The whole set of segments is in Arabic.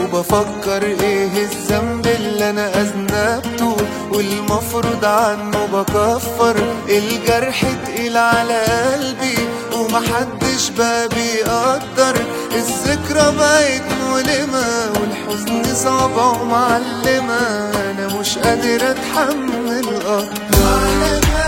وبفكر إيه الذنب اللي أنا أذنبته؟ والمفروض عنه بكفر الجرح تقيل على قلبي ومحدش بقى بيقدر. الذكرى بقت مؤلمة والحزن صعبة ومعلمة أنا مش قادر أتحمل أكتر.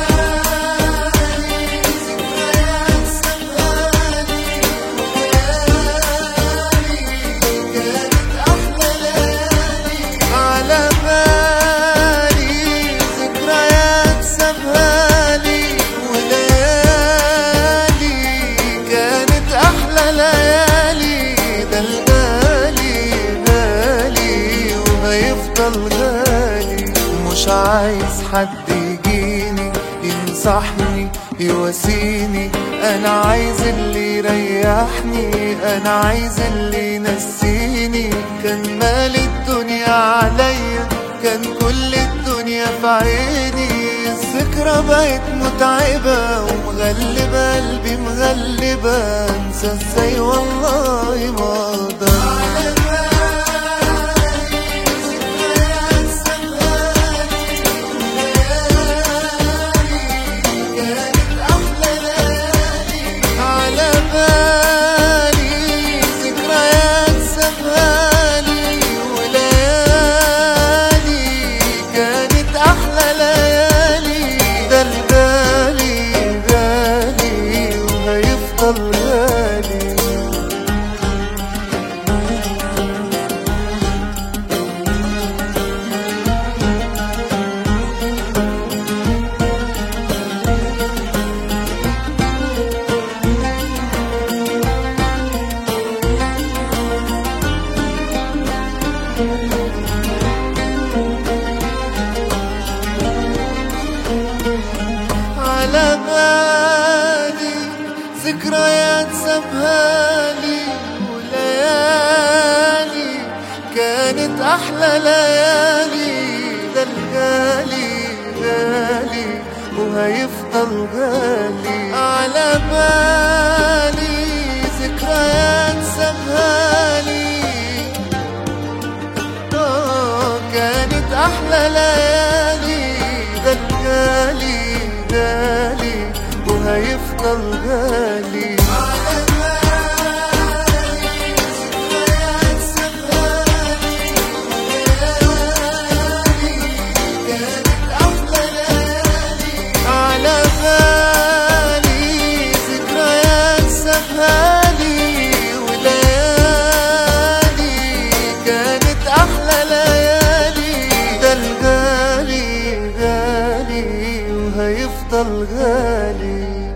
وهيفضل غالي مش عايز حد يجيني ينصحني يواسيني. أنا عايز اللي يريحني أنا عايز اللي ينسيني. كان مال الدنيا عليا كان كل الدنيا في عيني. الذكرى بقت متعبة ومغلبة قلبي مغلبة. أنسى إزاي والله ما أقدر. أحلى ليالي ده الغالي غالي وهيفضل غالي. على بالي ذكريات سابهالي آه، كانت أحلى ليالي ده الغالي غالي وهيفضل غالي. melody